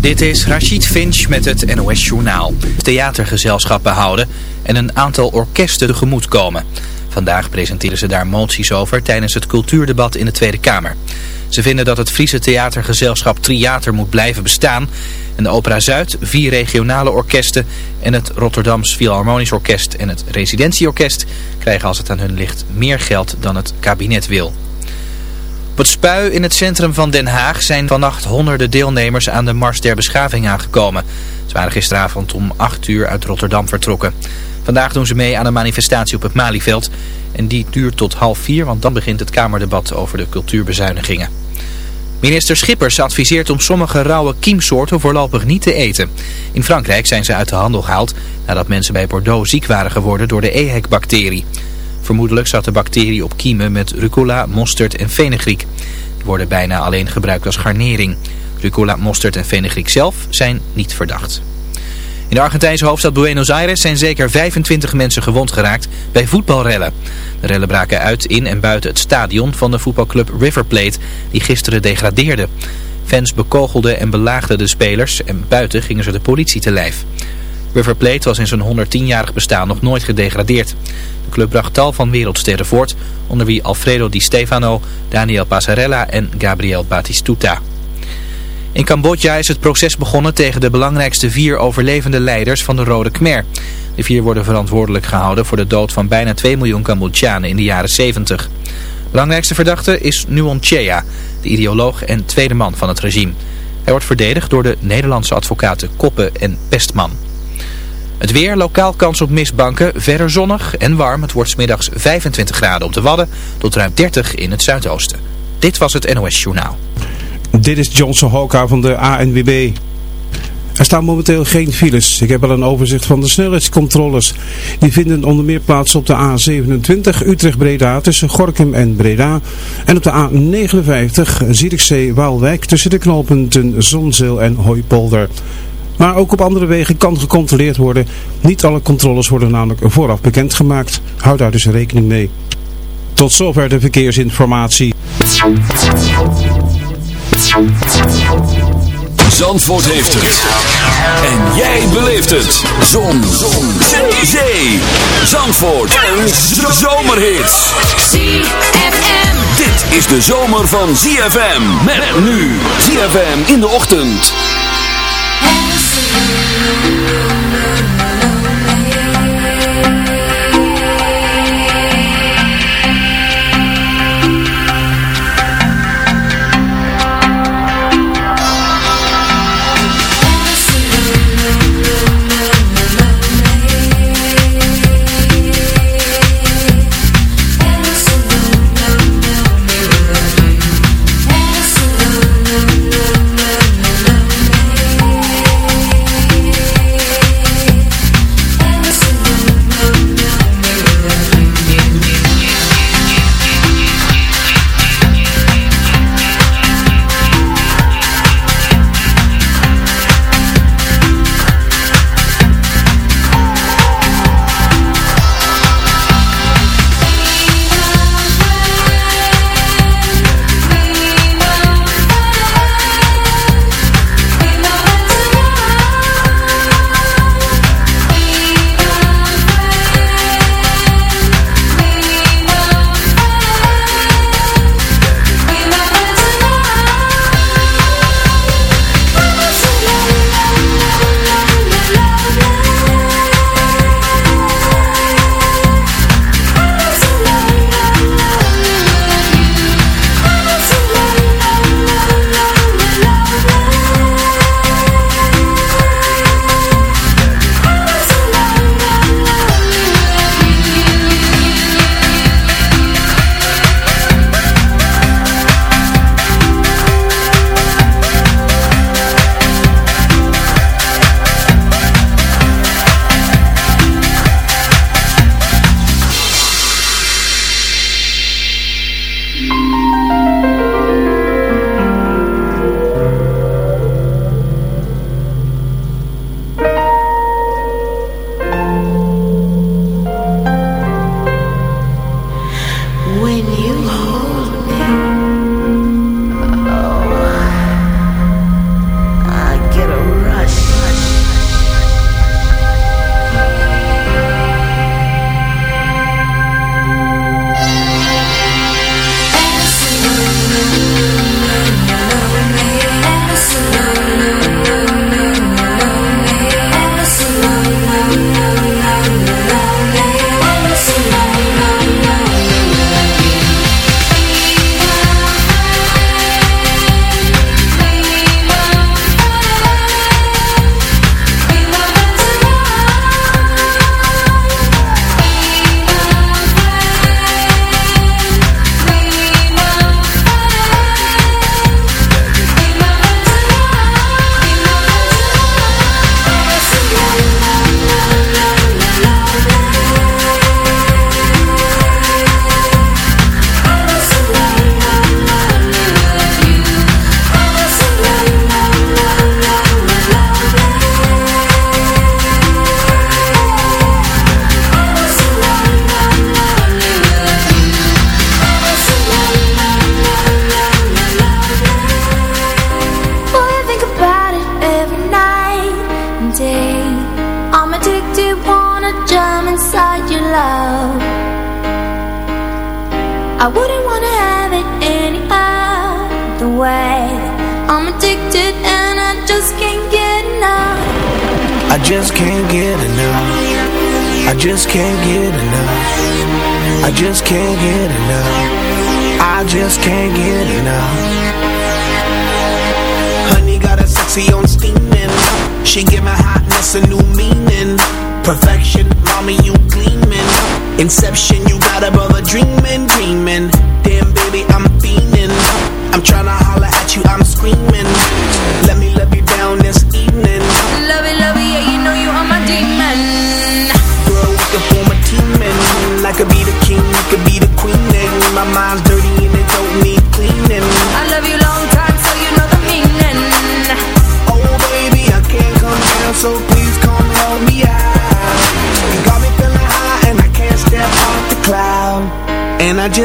Dit is Rachid Finch met het NOS Journaal. Theatergezelschappen houden en een aantal orkesten tegemoet komen. Vandaag presenteren ze daar moties over tijdens het cultuurdebat in de Tweede Kamer. Ze vinden dat het Friese theatergezelschap Triater moet blijven bestaan. En de Opera Zuid, vier regionale orkesten en het Rotterdams Philharmonisch Orkest en het Residentieorkest krijgen als het aan hun ligt meer geld dan het kabinet wil. Op het Spui in het centrum van Den Haag zijn vannacht honderden deelnemers aan de Mars der Beschaving aangekomen. Ze waren gisteravond om 8 uur uit Rotterdam vertrokken. Vandaag doen ze mee aan een manifestatie op het Malieveld. En die duurt tot half vier, want dan begint het Kamerdebat over de cultuurbezuinigingen. Minister Schippers adviseert om sommige rauwe kiemsoorten voorlopig niet te eten. In Frankrijk zijn ze uit de handel gehaald nadat mensen bij Bordeaux ziek waren geworden door de EHEC-bacterie. Vermoedelijk zat de bacterie op kiemen met rucola, mosterd en fenugreek. Die worden bijna alleen gebruikt als garnering. Rucola, mosterd en fenugreek zelf zijn niet verdacht. In de Argentijnse hoofdstad Buenos Aires zijn zeker 25 mensen gewond geraakt bij voetbalrellen. De rellen braken uit in en buiten het stadion van de voetbalclub River Plate die gisteren degradeerde. Fans bekogelden en belaagden de spelers en buiten gingen ze de politie te lijf. River Plate was in zijn 110-jarig bestaan nog nooit gedegradeerd. De club bracht tal van wereldsterren voort, onder wie Alfredo Di Stefano, Daniel Passarella en Gabriel Batistuta. In Cambodja is het proces begonnen tegen de belangrijkste vier overlevende leiders van de Rode Khmer. De vier worden verantwoordelijk gehouden voor de dood van bijna 2 miljoen Cambodjanen in de jaren 70. Belangrijkste verdachte is Nuon Chea, de ideoloog en tweede man van het regime. Hij wordt verdedigd door de Nederlandse advocaten Koppen en Pestman. Het weer, lokaal kans op mistbanken, verder zonnig en warm. Het wordt smiddags 25 graden op de Wadden tot ruim 30 in het zuidoosten. Dit was het NOS Journaal. Dit is Johnson Hoka van de ANWB. Er staan momenteel geen files. Ik heb al een overzicht van de snelheidscontroles. Die vinden onder meer plaats op de A27 Utrecht-Breda tussen Gorkum en Breda. En op de A59 Zierikzee-Waalwijk tussen de knooppunten Zonzeel en Hooipolder. Maar ook op andere wegen kan gecontroleerd worden. Niet alle controles worden namelijk vooraf bekendgemaakt. Houd daar dus rekening mee. Tot zover de verkeersinformatie. Zandvoort heeft het. En jij beleeft het. Zon. Zon. Zee. Zandvoort. En zomerhits. ZFM. Dit is de zomer van ZFM. Met nu. ZFM in de ochtend. I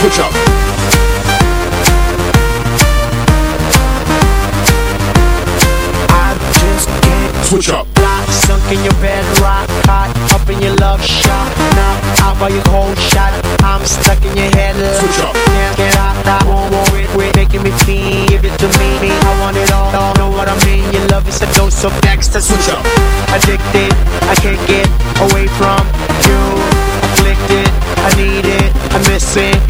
Switch up. I just can't Switch up. Lock, sunk in your bed, rock hot, up in your love shot. Now, out by your cold shot, I'm stuck in your head. Switch up. Can't get out, I won't worry, quit making me feel. Give it to me, me. I want it all, all. Know what I mean? Your love is a dose of next Switch up. Addicted, I can't get away from you. Afflicted, I need it, I miss it.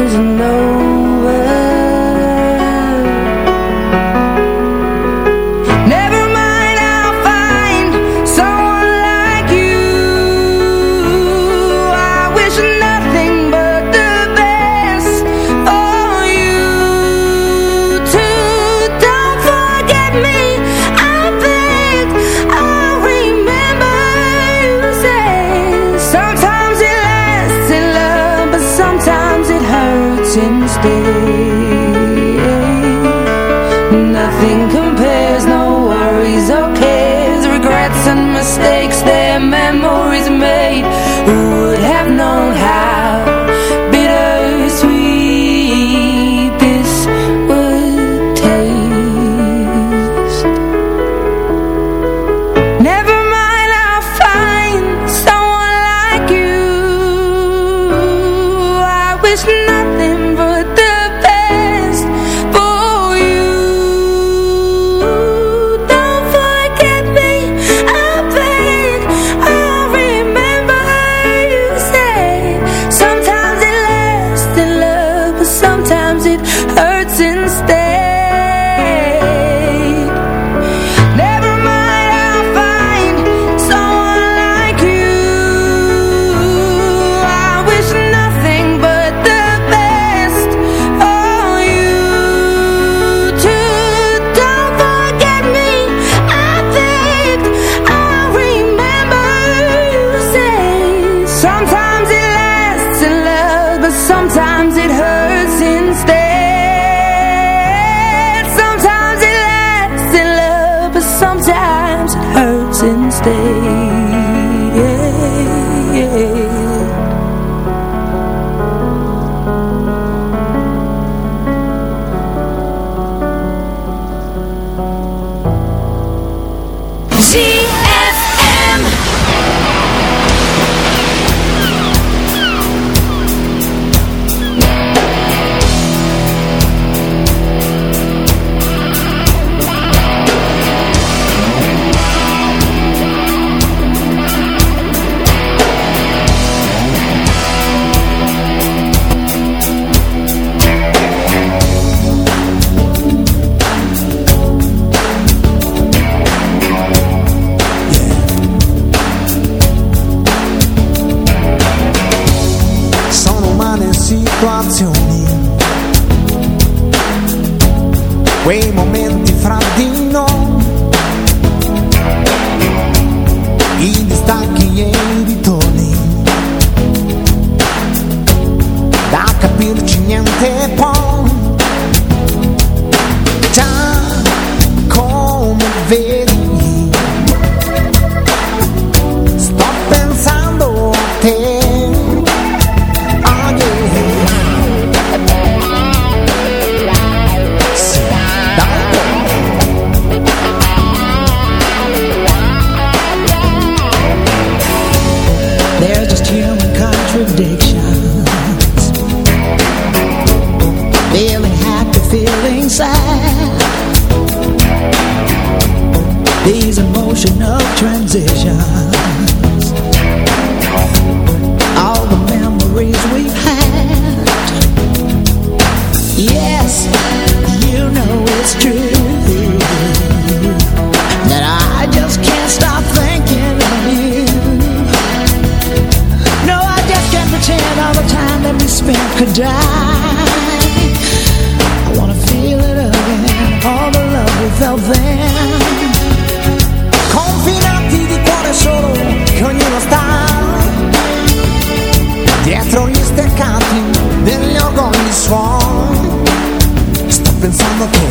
Sto pensando a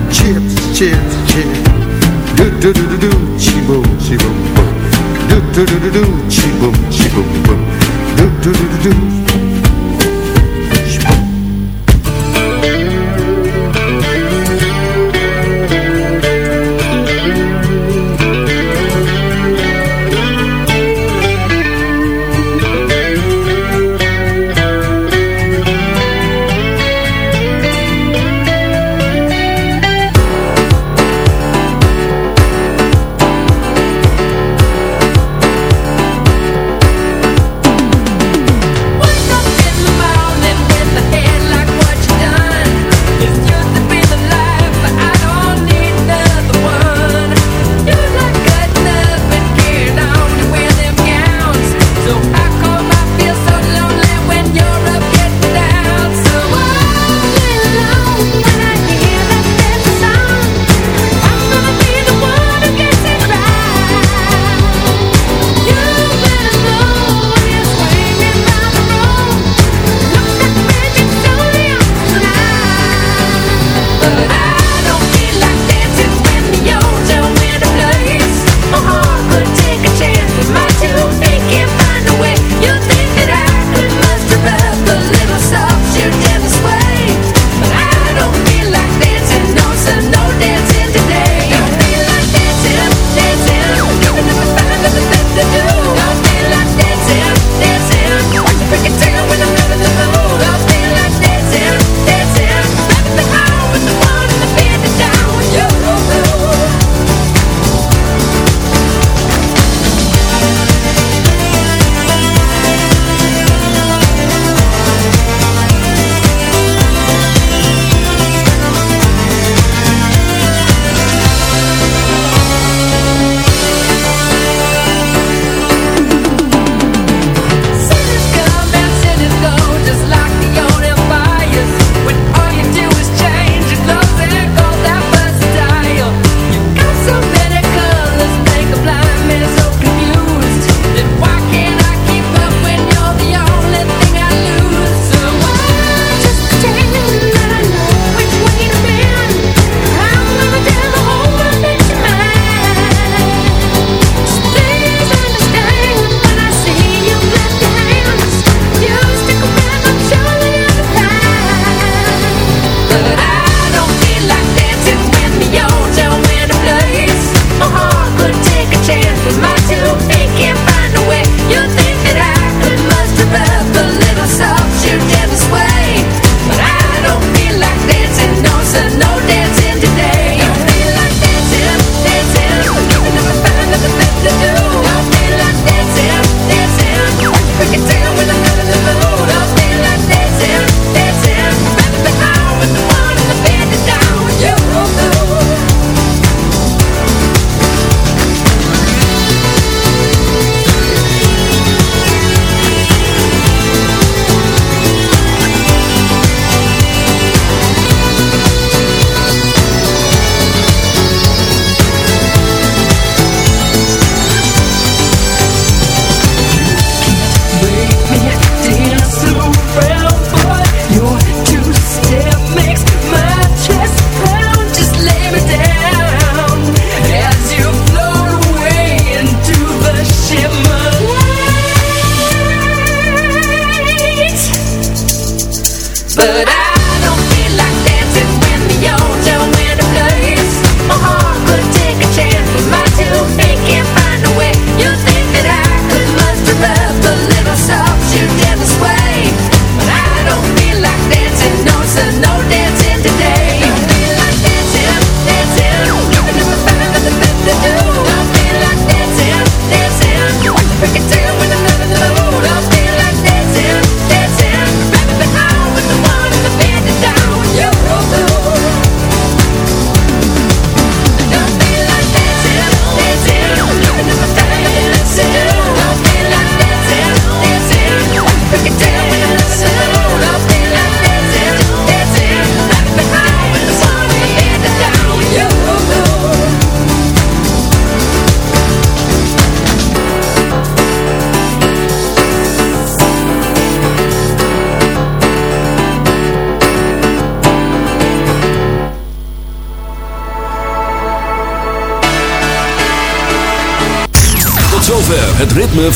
Chips, chips, chips. Do do do do do, chi boom, chi boom boom. Do do do do do, chi boom, boom. Do do do do do.